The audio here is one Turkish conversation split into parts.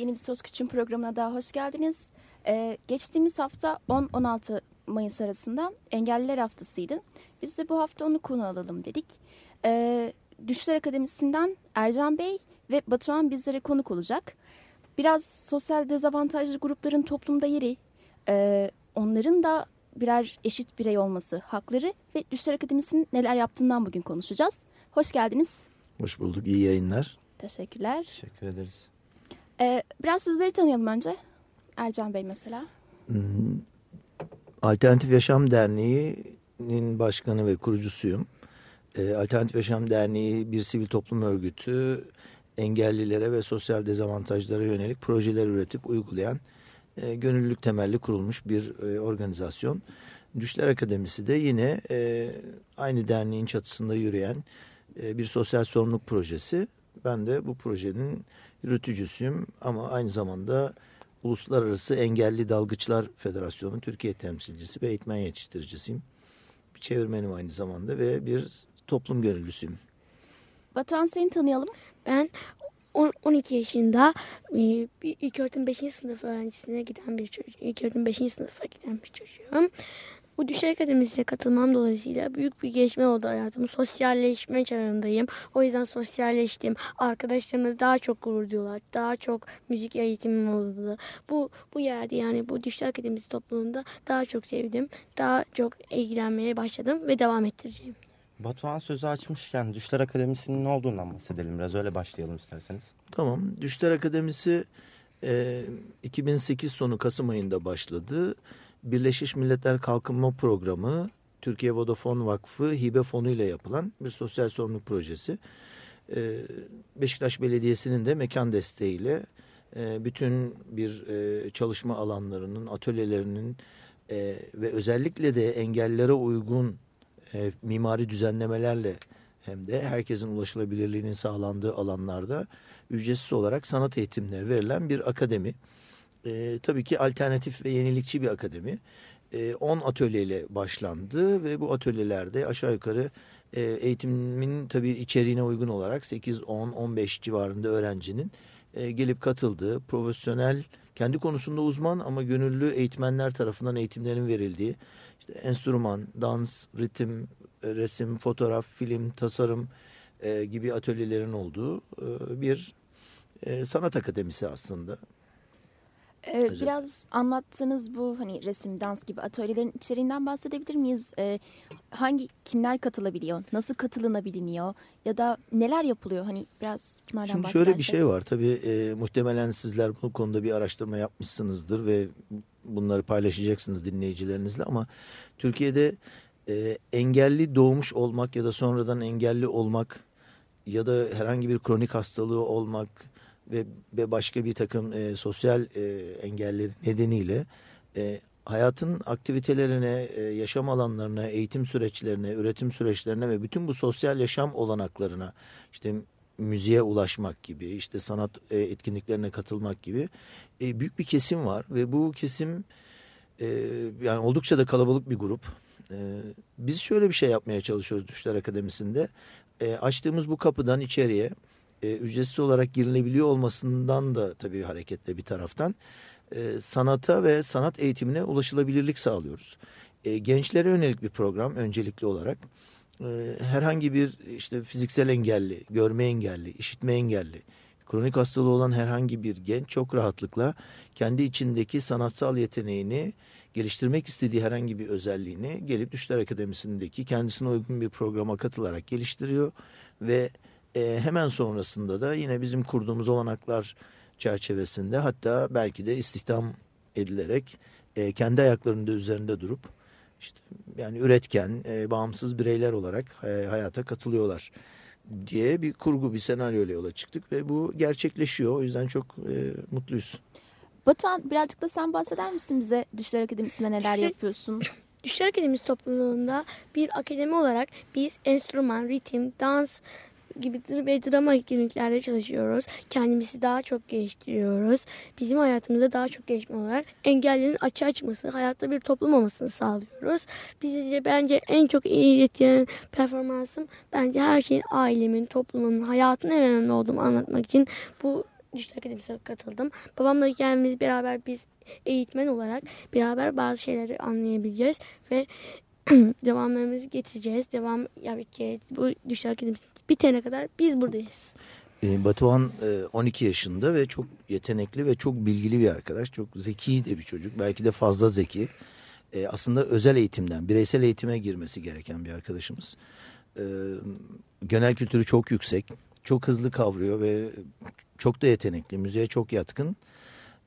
Yeni bir Söz Küçüğün programına daha hoş geldiniz. Ee, geçtiğimiz hafta 10-16 Mayıs arasında Engelliler Haftası'ydı. Biz de bu hafta onu konu alalım dedik. Ee, Düşler Akademisi'nden Ercan Bey ve Batuhan bizlere konuk olacak. Biraz sosyal dezavantajlı grupların toplumda yeri, e, onların da birer eşit birey olması, hakları ve Düşler Akademisi'nin neler yaptığından bugün konuşacağız. Hoş geldiniz. Hoş bulduk, iyi yayınlar. Teşekkürler. Teşekkür ederiz. Ee, biraz sizleri tanıyalım önce. Ercan Bey mesela. Hmm, Alternatif Yaşam Derneği'nin başkanı ve kurucusuyum. Ee, Alternatif Yaşam Derneği bir sivil toplum örgütü engellilere ve sosyal dezavantajlara yönelik projeler üretip uygulayan e, gönüllülük temelli kurulmuş bir e, organizasyon. Düşler Akademisi de yine e, aynı derneğin çatısında yürüyen e, bir sosyal sorumluluk projesi. Ben de bu projenin yürütücüsüyüm ama aynı zamanda Uluslararası Engelli Dalgıçlar Federasyonu Türkiye temsilcisi ve eğitmen yetiştiricisiyim. Bir çevirmenim aynı zamanda ve bir toplum gönüllüsüyüm. Batuhan seni tanıyalım. Ben 12 yaşında e, ilk öğretim 5. sınıf öğrencisine giden bir çocuğum. İlk öğretim 5. sınıfa giden bir çocuğum. Bu Düşer Akademisi'ne katılmam dolayısıyla büyük bir gelişme oldu hayatım. Sosyalleşme çağındayım. O yüzden sosyalleştim. Arkadaşlarımla daha çok gurur duyuyorlar. Daha çok müzik eğitimim oldu. Bu, bu yerde yani bu Düşer Akademisi topluluğunda daha çok sevdim. Daha çok ilgilenmeye başladım ve devam ettireceğim. Batuhan sözü açmışken Düşler Akademisi'nin ne olduğundan bahsedelim biraz öyle başlayalım isterseniz. Tamam. Düşler Akademisi e, 2008 sonu Kasım ayında başladı. Birleşmiş Milletler Kalkınma Programı, Türkiye Vodafone Vakfı hibe fonu ile yapılan bir sosyal sorumluluk projesi. Ee, Beşiktaş Belediyesi'nin de mekan desteğiyle e, bütün bir e, çalışma alanlarının, atölyelerinin e, ve özellikle de engellere uygun mimari düzenlemelerle hem de herkesin ulaşılabilirliğinin sağlandığı alanlarda ücretsiz olarak sanat eğitimleri verilen bir akademi e, tabii ki alternatif ve yenilikçi bir akademi. 10 e, atölyeyle başlandı ve bu atölyelerde aşağı yukarı e, eğitimin tabii içeriğine uygun olarak 8, 10, 15 civarında öğrencinin e, gelip katıldığı profesyonel kendi konusunda uzman ama gönüllü eğitmenler tarafından eğitimlerin verildiği işte enstrüman, dans, ritim, resim, fotoğraf, film, tasarım e, gibi atölyelerin olduğu e, bir e, sanat akademisi aslında. Ee, biraz anlattığınız bu hani resim, dans gibi atölyelerin içeriğinden bahsedebilir miyiz? Ee, hangi kimler katılabiliyor? Nasıl katılınabiliyor? Ya da neler yapılıyor? Hani biraz bunlardan Şimdi şöyle bir şey var. Tabii e, muhtemelen sizler bu konuda bir araştırma yapmışsınızdır ve bunları paylaşacaksınız dinleyicilerinizle ama Türkiye'de e, engelli doğmuş olmak ya da sonradan engelli olmak ya da herhangi bir kronik hastalığı olmak ve, ve başka bir takım e, sosyal e, engelleri nedeniyle e, hayatın aktivitelerine, e, yaşam alanlarına, eğitim süreçlerine, üretim süreçlerine ve bütün bu sosyal yaşam olanaklarına işte müziğe ulaşmak gibi, işte sanat e, etkinliklerine katılmak gibi e, büyük bir kesim var ve bu kesim e, yani oldukça da kalabalık bir grup. E, biz şöyle bir şey yapmaya çalışıyoruz Düşler Akademisi'nde. E, açtığımız bu kapıdan içeriye e, ücretsiz olarak girilebiliyor olmasından da tabii hareketle bir taraftan e, sanata ve sanat eğitimine ulaşılabilirlik sağlıyoruz. E, gençlere yönelik bir program öncelikli olarak e, herhangi bir işte fiziksel engelli, görme engelli, işitme engelli, kronik hastalığı olan herhangi bir genç çok rahatlıkla kendi içindeki sanatsal yeteneğini geliştirmek istediği herhangi bir özelliğini gelip Düşler Akademisi'ndeki kendisine uygun bir programa katılarak geliştiriyor ve e, hemen sonrasında da yine bizim kurduğumuz olanaklar çerçevesinde hatta belki de istihdam edilerek e, kendi ayaklarında üzerinde durup işte yani üretken, e, bağımsız bireyler olarak e, hayata katılıyorlar. diye bir kurgu bir senaryo ile yola çıktık ve bu gerçekleşiyor. O yüzden çok e, mutluyuz. Batuhan birazcık da sen bahseder misin bize Düşler Akademisi'nde neler Düşler- yapıyorsun? Düşler Akademisi topluluğunda bir akademi olarak biz enstrüman, ritim, dans gibi ve drama etkinliklerde çalışıyoruz. Kendimizi daha çok geliştiriyoruz. Bizim hayatımızda daha çok gelişme olarak engellerin açığa çıkması, hayatta bir toplum olmasını sağlıyoruz. Bizce bence en çok iyi etkileyen performansım bence her şeyin ailemin, toplumun, hayatın en önemli olduğunu anlatmak için bu Düşler Akademisi'ne katıldım. Babamla kendimiz beraber biz eğitmen olarak beraber bazı şeyleri anlayabileceğiz ve devamlarımızı getireceğiz. Devam yapacağız. Bu Düşler Akademisi bitene kadar biz buradayız. E, Batuhan e, 12 yaşında ve çok yetenekli ve çok bilgili bir arkadaş. Çok zeki de bir çocuk. Belki de fazla zeki. E, aslında özel eğitimden, bireysel eğitime girmesi gereken bir arkadaşımız. E, genel kültürü çok yüksek. Çok hızlı kavruyor ve çok da yetenekli. Müziğe çok yatkın.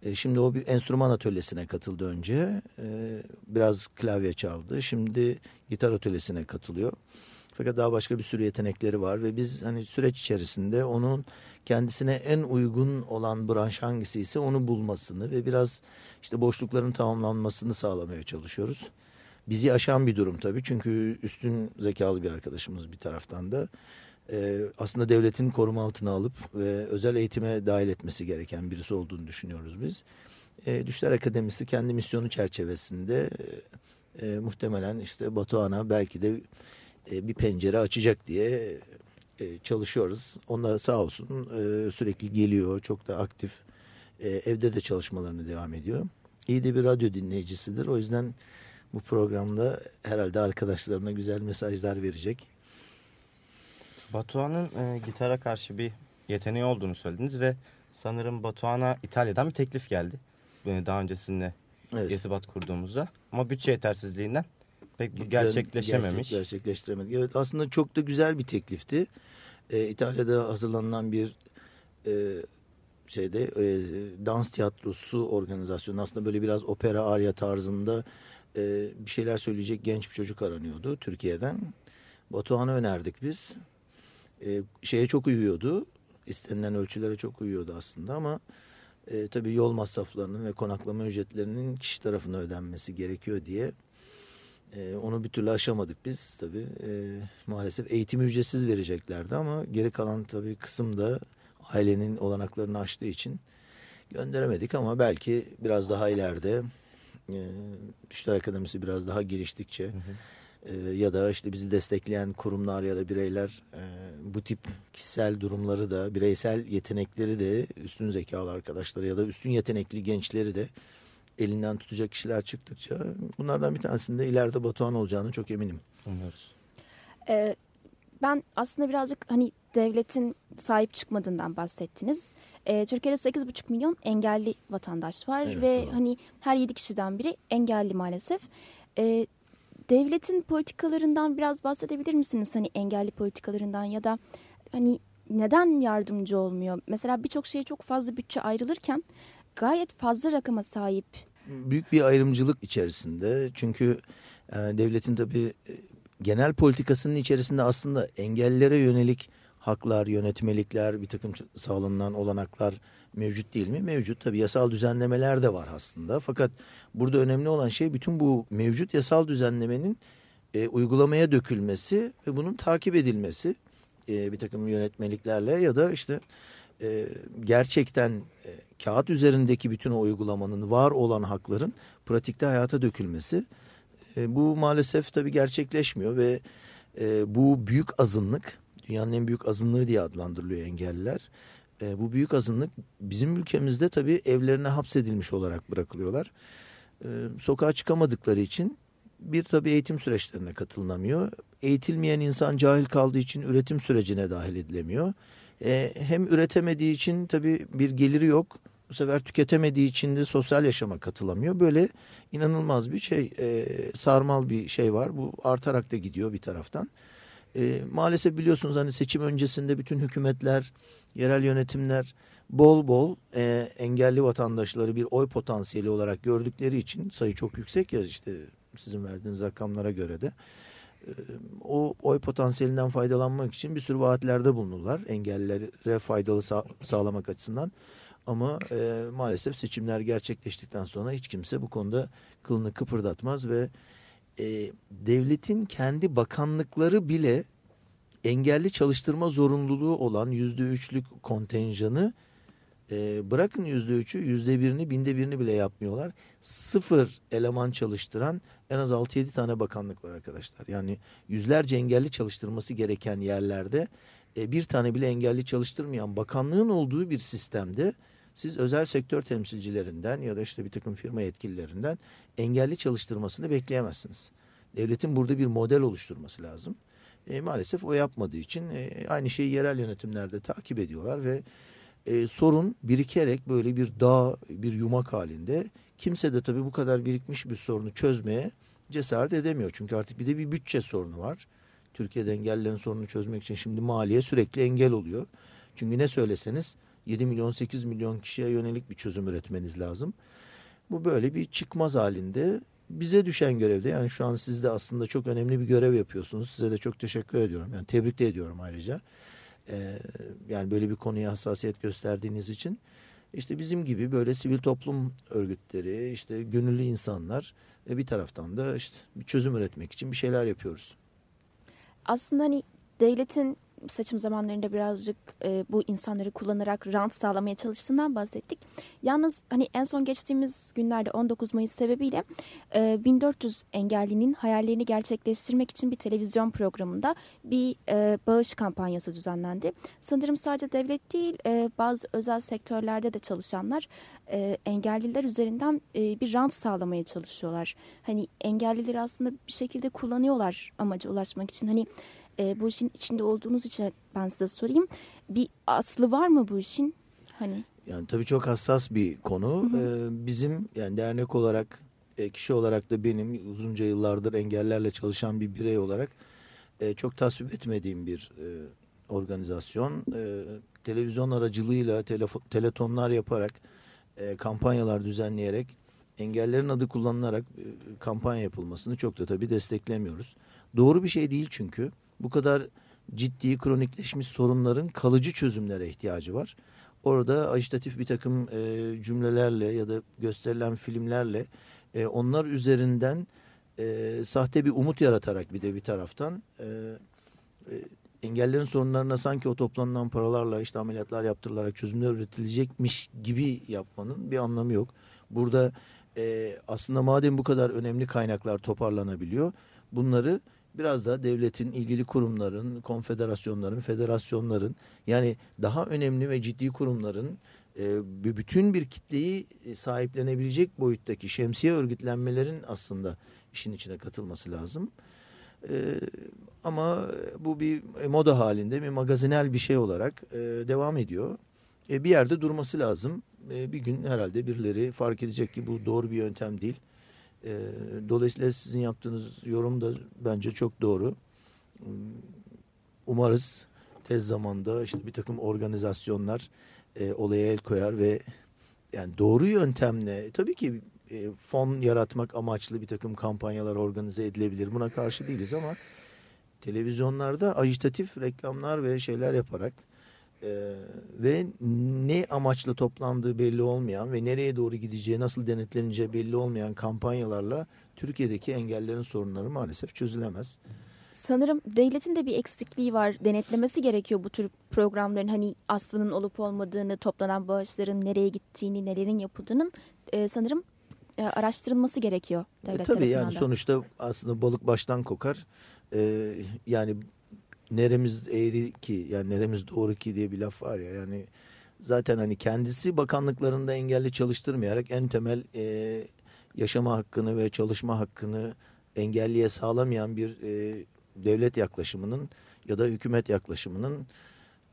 E, şimdi o bir enstrüman atölyesine katıldı önce. E, biraz klavye çaldı. Şimdi gitar atölyesine katılıyor. Fakat daha başka bir sürü yetenekleri var ve biz hani süreç içerisinde onun kendisine en uygun olan branş hangisi ise onu bulmasını ve biraz işte boşlukların tamamlanmasını sağlamaya çalışıyoruz. Bizi aşan bir durum tabii çünkü üstün zekalı bir arkadaşımız bir taraftan da. Ee, aslında devletin koruma altına alıp ve özel eğitime dahil etmesi gereken birisi olduğunu düşünüyoruz biz. Ee, Düşler Akademisi kendi misyonu çerçevesinde e, e, muhtemelen işte Batuhan'a belki de e, bir pencere açacak diye e, çalışıyoruz. Onlar sağ olsun e, sürekli geliyor, çok da aktif. E, evde de çalışmalarını devam ediyor. İyi de bir radyo dinleyicisidir. O yüzden bu programda herhalde arkadaşlarına güzel mesajlar verecek. Batuhan'ın e, gitara karşı bir yeteneği olduğunu söylediniz ve sanırım Batuhan'a İtalya'dan bir teklif geldi. Daha öncesinde Evet. irtibat kurduğumuzda. Ama bütçe yetersizliğinden pek bu gerçekleşememiş. Gerçek, gerçekleştiremedik. Evet aslında çok da güzel bir teklifti. Ee, İtalya'da hazırlanan bir e, şeyde e, dans tiyatrosu organizasyonu aslında böyle biraz opera arya tarzında e, bir şeyler söyleyecek genç bir çocuk aranıyordu Türkiye'den. Batuhan'ı önerdik biz. E, şeye çok uyuyordu. İstenilen ölçülere çok uyuyordu aslında ama e, tabii yol masraflarının ve konaklama ücretlerinin kişi tarafına ödenmesi gerekiyor diye e, onu bir türlü aşamadık biz tabii. E, maalesef eğitim ücretsiz vereceklerdi ama geri kalan tabii kısım da ailenin olanaklarını aştığı için gönderemedik ama belki biraz daha ileride e, Düşler Akademisi biraz daha geliştikçe e, ya da işte bizi destekleyen kurumlar ya da bireyler e, bu tip kişisel durumları da bireysel yetenekleri de üstün zekalı arkadaşları ya da üstün yetenekli gençleri de elinden tutacak kişiler çıktıkça bunlardan bir tanesinde ileride Batuhan olacağını çok eminim. Umuyoruz. Ee, ben aslında birazcık hani devletin sahip çıkmadığından bahsettiniz. Ee, Türkiye'de 8,5 milyon engelli vatandaş var Evet, ve doğru. hani her 7 kişiden biri engelli maalesef. Ee, devletin politikalarından biraz bahsedebilir misiniz? Hani engelli politikalarından ya da hani neden yardımcı olmuyor? Mesela birçok şeye çok fazla bütçe ayrılırken gayet fazla rakama sahip. Büyük bir ayrımcılık içerisinde çünkü e, devletin tabii e, genel politikasının içerisinde aslında engellilere yönelik haklar, yönetmelikler, bir takım sağlanan olanaklar mevcut değil mi? Mevcut tabii yasal düzenlemeler de var aslında. Fakat burada önemli olan şey bütün bu mevcut yasal düzenlemenin e, uygulamaya dökülmesi ve bunun takip edilmesi e, bir takım yönetmeliklerle ya da işte e, gerçekten e, kağıt üzerindeki bütün o uygulamanın var olan hakların pratikte hayata dökülmesi. E, bu maalesef tabii gerçekleşmiyor ve e, bu büyük azınlık dünyanın en büyük azınlığı diye adlandırılıyor engelliler. E, bu büyük azınlık bizim ülkemizde tabii evlerine hapsedilmiş olarak bırakılıyorlar. E, sokağa çıkamadıkları için bir tabii eğitim süreçlerine katılınamıyor. Eğitilmeyen insan cahil kaldığı için üretim sürecine dahil edilemiyor. E, hem üretemediği için tabii bir geliri yok. Bu sefer tüketemediği için de sosyal yaşama katılamıyor. Böyle inanılmaz bir şey, e, sarmal bir şey var. Bu artarak da gidiyor bir taraftan. E, maalesef biliyorsunuz hani seçim öncesinde bütün hükümetler, yerel yönetimler bol bol e, engelli vatandaşları bir oy potansiyeli olarak gördükleri için sayı çok yüksek ya işte sizin verdiğiniz rakamlara göre de e, o oy potansiyelinden faydalanmak için bir sürü vaatlerde bulunurlar engellilere faydalı sağ, sağlamak açısından. Ama e, maalesef seçimler gerçekleştikten sonra hiç kimse bu konuda kılını kıpırdatmaz ve e, devletin kendi bakanlıkları bile engelli çalıştırma zorunluluğu olan yüzde üçlük kontenjanı e, bırakın yüzde üçü yüzde birini binde birini bile yapmıyorlar. Sıfır eleman çalıştıran en az 6-7 tane bakanlık var arkadaşlar. Yani yüzlerce engelli çalıştırması gereken yerlerde e, bir tane bile engelli çalıştırmayan bakanlığın olduğu bir sistemde siz özel sektör temsilcilerinden ya da işte bir takım firma yetkililerinden engelli çalıştırmasını bekleyemezsiniz. Devletin burada bir model oluşturması lazım. E, maalesef o yapmadığı için e, aynı şeyi yerel yönetimlerde takip ediyorlar ve e, sorun birikerek böyle bir dağ, bir yumak halinde. Kimse de tabii bu kadar birikmiş bir sorunu çözmeye cesaret edemiyor. Çünkü artık bir de bir bütçe sorunu var. Türkiye'de engellerin sorununu çözmek için şimdi maliye sürekli engel oluyor. Çünkü ne söyleseniz 7 milyon 8 milyon kişiye yönelik bir çözüm üretmeniz lazım. Bu böyle bir çıkmaz halinde bize düşen görevde yani şu an siz de aslında çok önemli bir görev yapıyorsunuz. Size de çok teşekkür ediyorum. Yani tebrik de ediyorum ayrıca. Ee, yani böyle bir konuya hassasiyet gösterdiğiniz için. İşte bizim gibi böyle sivil toplum örgütleri, işte gönüllü insanlar ve bir taraftan da işte bir çözüm üretmek için bir şeyler yapıyoruz. Aslında hani devletin seçim zamanlarında birazcık e, bu insanları kullanarak rant sağlamaya çalıştığından bahsettik. Yalnız hani en son geçtiğimiz günlerde 19 Mayıs sebebiyle e, 1400 engellinin hayallerini gerçekleştirmek için bir televizyon programında bir e, bağış kampanyası düzenlendi. Sanırım sadece devlet değil e, bazı özel sektörlerde de çalışanlar e, engelliler üzerinden e, bir rant sağlamaya çalışıyorlar. Hani engellileri aslında bir şekilde kullanıyorlar amaca ulaşmak için. Hani e, bu işin içinde olduğunuz için ben size sorayım. Bir aslı var mı bu işin? Hani Yani tabii çok hassas bir konu. Hı hı. Ee, bizim yani dernek olarak, e, kişi olarak da benim uzunca yıllardır engellerle çalışan bir birey olarak e, çok tasvip etmediğim bir e, organizasyon. E, televizyon aracılığıyla teletonlar yaparak, e, kampanyalar düzenleyerek, engellerin adı kullanılarak e, kampanya yapılmasını çok da tabii desteklemiyoruz. Doğru bir şey değil çünkü. Bu kadar ciddi kronikleşmiş sorunların kalıcı çözümlere ihtiyacı var. Orada ajitatif bir takım e, cümlelerle ya da gösterilen filmlerle e, onlar üzerinden e, sahte bir umut yaratarak bir de bir taraftan e, e, engellerin sorunlarına sanki o toplanılan paralarla işte ameliyatlar yaptırılarak çözümler üretilecekmiş gibi yapmanın bir anlamı yok. Burada e, aslında madem bu kadar önemli kaynaklar toparlanabiliyor bunları biraz da devletin, ilgili kurumların, konfederasyonların, federasyonların yani daha önemli ve ciddi kurumların e, bütün bir kitleyi e, sahiplenebilecek boyuttaki şemsiye örgütlenmelerin aslında işin içine katılması lazım. E, ama bu bir moda halinde bir magazinel bir şey olarak e, devam ediyor. E, bir yerde durması lazım. E, bir gün herhalde birileri fark edecek ki bu doğru bir yöntem değil. E, dolayısıyla sizin yaptığınız yorum da bence çok doğru. Umarız tez zamanda işte bir takım organizasyonlar e, olaya el koyar ve yani doğru yöntemle tabii ki e, fon yaratmak amaçlı bir takım kampanyalar organize edilebilir. Buna karşı değiliz ama televizyonlarda ajitatif reklamlar ve şeyler yaparak e, ve ne amaçla toplandığı belli olmayan ve nereye doğru gideceği nasıl denetleneceği belli olmayan kampanyalarla Türkiye'deki engellerin sorunları maalesef çözülemez. sanırım devletin de bir eksikliği var. Denetlemesi gerekiyor bu tür programların hani aslının olup olmadığını, toplanan bağışların nereye gittiğini, nelerin yapıldığının e, sanırım e, araştırılması gerekiyor E, tabii yani da. sonuçta aslında balık baştan kokar. E, yani neremiz eğri ki yani neremiz doğru ki diye bir laf var ya yani zaten hani kendisi bakanlıklarında engelli çalıştırmayarak en temel e, yaşama hakkını ve çalışma hakkını engelliye sağlamayan bir e, devlet yaklaşımının ya da hükümet yaklaşımının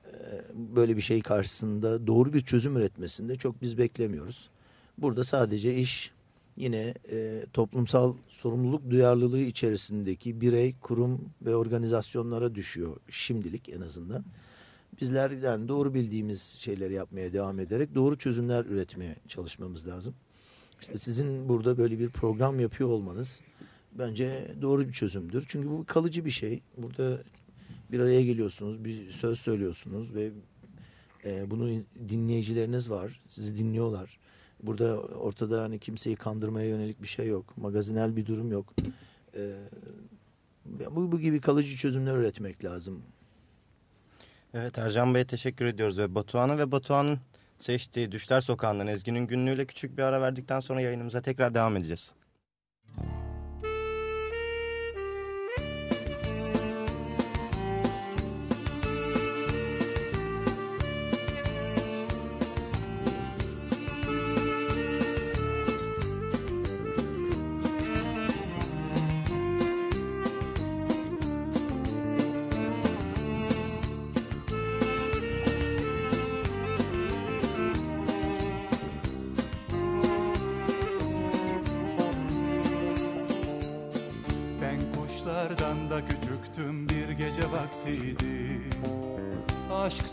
e, böyle bir şey karşısında doğru bir çözüm üretmesinde çok biz beklemiyoruz. Burada sadece iş yine e, toplumsal sorumluluk duyarlılığı içerisindeki birey, kurum ve organizasyonlara düşüyor şimdilik en azından. Bizler yani doğru bildiğimiz şeyleri yapmaya devam ederek doğru çözümler üretmeye çalışmamız lazım. İşte sizin burada böyle bir program yapıyor olmanız bence doğru bir çözümdür. Çünkü bu kalıcı bir şey. Burada bir araya geliyorsunuz, bir söz söylüyorsunuz ve e, bunu dinleyicileriniz var, sizi dinliyorlar. Burada ortada hani kimseyi kandırmaya yönelik bir şey yok, magazinel bir durum yok. E, bu, bu gibi kalıcı çözümler üretmek lazım. Evet Ercan Bey'e teşekkür ediyoruz ve Batuhan'a ve Batuhan'ın seçtiği Düşler Sokağı'ndan Ezgi'nin günlüğüyle küçük bir ara verdikten sonra yayınımıza tekrar devam edeceğiz.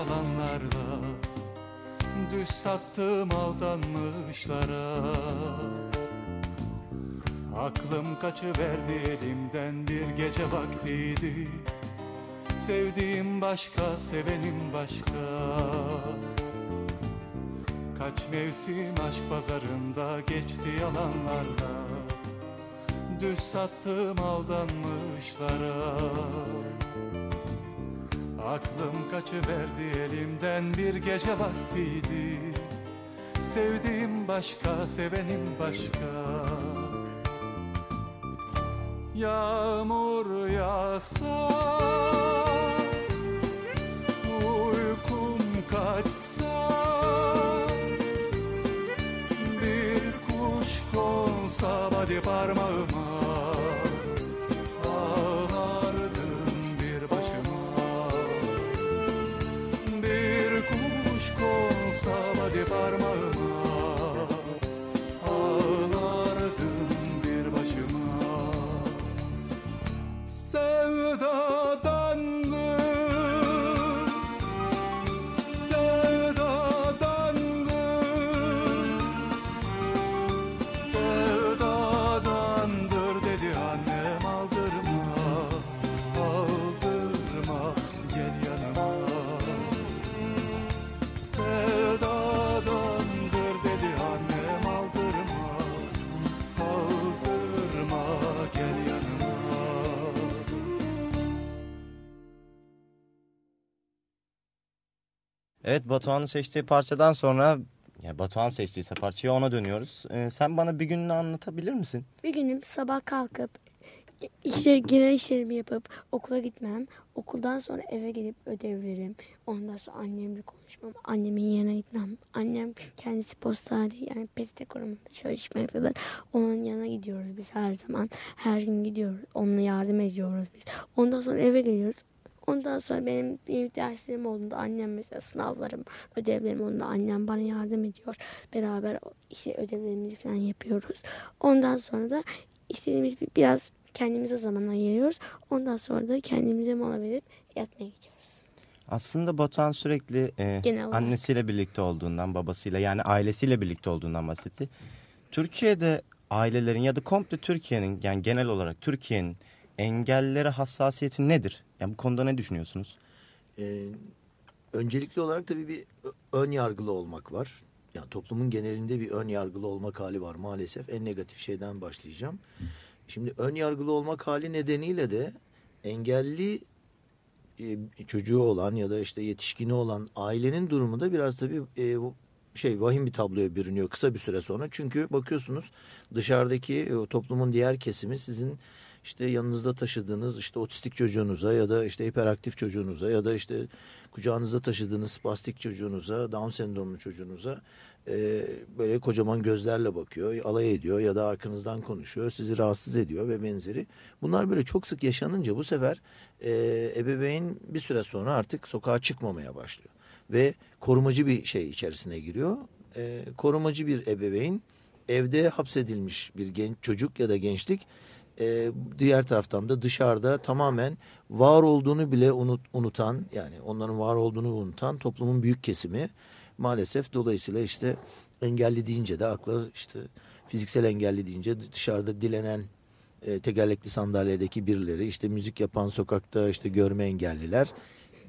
yalanlarla Düz sattım aldanmışlara Aklım kaçıverdi elimden bir gece vaktiydi. Sevdiğim başka, sevenim başka. Kaç mevsim aşk pazarında geçti yalanlarla. Düz sattım aldanmışlara Aklım kaçıverdi elimden bir gece vaktiydi. Sevdiğim başka, sevenim başka. Yağmur yağsa Uykum kaçsa Bir kuş konsa hadi parmağıma Evet Batuhan'ın seçtiği parçadan sonra yani Batuhan seçtiyse parçayı ona dönüyoruz. Ee, sen bana bir gününü anlatabilir misin? Bir günüm sabah kalkıp işler, genel işlerimi yapıp okula gitmem. Okuldan sonra eve gelip ödevlerim. Ondan sonra annemle konuşmam. Annemin yanına gitmem. Annem kendisi postanede yani peçete kurumunda çalışmaktadır. Onun yanına gidiyoruz biz her zaman. Her gün gidiyoruz. Onunla yardım ediyoruz biz. Ondan sonra eve geliyoruz. Ondan sonra benim, benim derslerim olduğunda annem mesela sınavlarım, ödevlerim olduğunda annem bana yardım ediyor. Beraber işte ödevlerimizi falan yapıyoruz. Ondan sonra da istediğimiz bir, biraz kendimize zaman ayırıyoruz. Ondan sonra da kendimize mola verip yatmaya gidiyoruz. Aslında Batuhan sürekli e, Genel olarak. annesiyle birlikte olduğundan, babasıyla yani ailesiyle birlikte olduğundan bahsetti. Türkiye'de ailelerin ya da komple Türkiye'nin yani genel olarak Türkiye'nin engellilere hassasiyeti nedir? Yani bu konuda ne düşünüyorsunuz? Ee, öncelikli olarak tabii bir ön yargılı olmak var. Yani toplumun genelinde bir ön yargılı olmak hali var maalesef. En negatif şeyden başlayacağım. Şimdi ön yargılı olmak hali nedeniyle de engelli e, çocuğu olan ya da işte yetişkini olan ailenin durumu da biraz tabii e, şey vahim bir tabloya bürünüyor kısa bir süre sonra. Çünkü bakıyorsunuz dışarıdaki e, toplumun diğer kesimi sizin işte yanınızda taşıdığınız işte otistik çocuğunuza ya da işte hiperaktif çocuğunuza ya da işte kucağınızda taşıdığınız spastik çocuğunuza, Down sendromlu çocuğunuza e, böyle kocaman gözlerle bakıyor, alay ediyor ya da arkanızdan konuşuyor, sizi rahatsız ediyor ve benzeri. Bunlar böyle çok sık yaşanınca bu sefer e, ebeveyn bir süre sonra artık sokağa çıkmamaya başlıyor ve korumacı bir şey içerisine giriyor. E, korumacı bir ebeveyn evde hapsedilmiş bir genç çocuk ya da gençlik e, diğer taraftan da dışarıda tamamen var olduğunu bile unut, unutan yani onların var olduğunu unutan toplumun büyük kesimi maalesef dolayısıyla işte engelli deyince de akla işte fiziksel engelli deyince dışarıda dilenen e, tekerlekli sandalyedeki birileri işte müzik yapan sokakta işte görme engelliler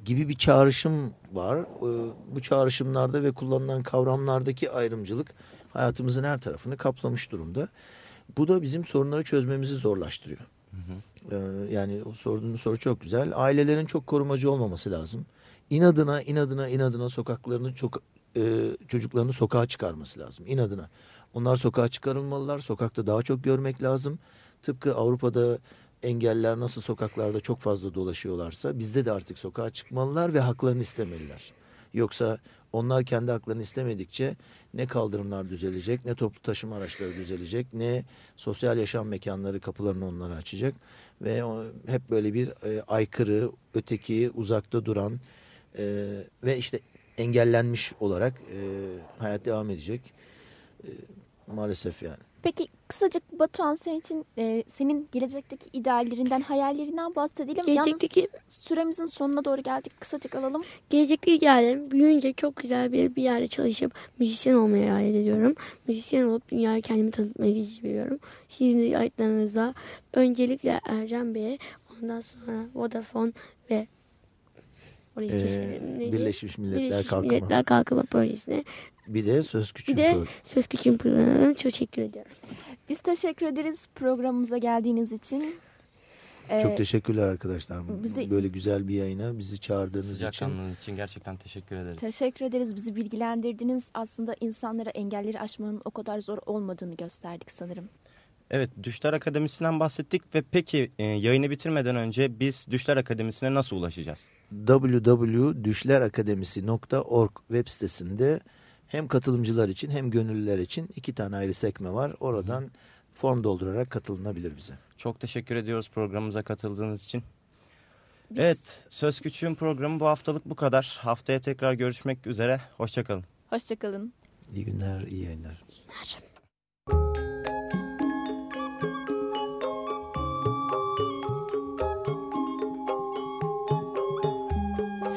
gibi bir çağrışım var. E, bu çağrışımlarda ve kullanılan kavramlardaki ayrımcılık hayatımızın her tarafını kaplamış durumda. Bu da bizim sorunları çözmemizi zorlaştırıyor. Ee, yani o sorduğunuz soru çok güzel. Ailelerin çok korumacı olmaması lazım. İnadına, inadına, inadına sokaklarını çok e, çocuklarını sokağa çıkarması lazım. İnadına. Onlar sokağa çıkarılmalılar. Sokakta daha çok görmek lazım. Tıpkı Avrupa'da engeller nasıl sokaklarda çok fazla dolaşıyorlarsa bizde de artık sokağa çıkmalılar ve haklarını istemeliler. Yoksa onlar kendi haklarını istemedikçe ne kaldırımlar düzelecek, ne toplu taşıma araçları düzelecek, ne sosyal yaşam mekanları kapılarını onlara açacak. Ve hep böyle bir e, aykırı, öteki, uzakta duran e, ve işte engellenmiş olarak e, hayat devam edecek. E, maalesef yani. Peki kısacık Batuhan senin için e, senin gelecekteki ideallerinden, hayallerinden bahsedelim. Gelecekteki Yalnız süremizin sonuna doğru geldik. Kısacık alalım. Gelecekte idealim büyüyünce çok güzel bir, bir yerde çalışıp müzisyen olmayı hayal ediyorum. Müzisyen olup dünyaya kendimi tanıtmayı istiyorum. Sizin de öncelikle Ercan Bey'e ondan sonra Vodafone ve orayı Ee? Birleşmiş Milletler Birleşmiş Kalkınma. Milletler Kalkınma Projesi'ne Bir de söz küçük. bir de Söz Küçüğün programına çok teşekkür ediyorum. Biz teşekkür ederiz programımıza geldiğiniz için. Ee, Çok teşekkürler arkadaşlar. bizi- Böyle güzel bir yayına bizi çağırdığınız için. Sıcakkanlığınız için gerçekten teşekkür ederiz. Teşekkür ederiz. Bizi bilgilendirdiniz. Aslında insanlara engelleri aşmanın o kadar zor olmadığını gösterdik sanırım. Evet Düşler Akademisi'nden bahsettik ve peki e, yayını bitirmeden önce biz Düşler Akademisi'ne nasıl ulaşacağız? www.düşlerakademisi.org web sitesinde hem katılımcılar için hem gönüllüler için iki tane ayrı sekme var. Oradan form doldurarak katılınabilir bize. Çok teşekkür ediyoruz programımıza katıldığınız için. Biz- Evet Söz Küçüğün programı bu haftalık bu kadar. Haftaya tekrar görüşmek üzere. Hoşçakalın. Hoşçakalın. İyi günler, iyi yayınlar.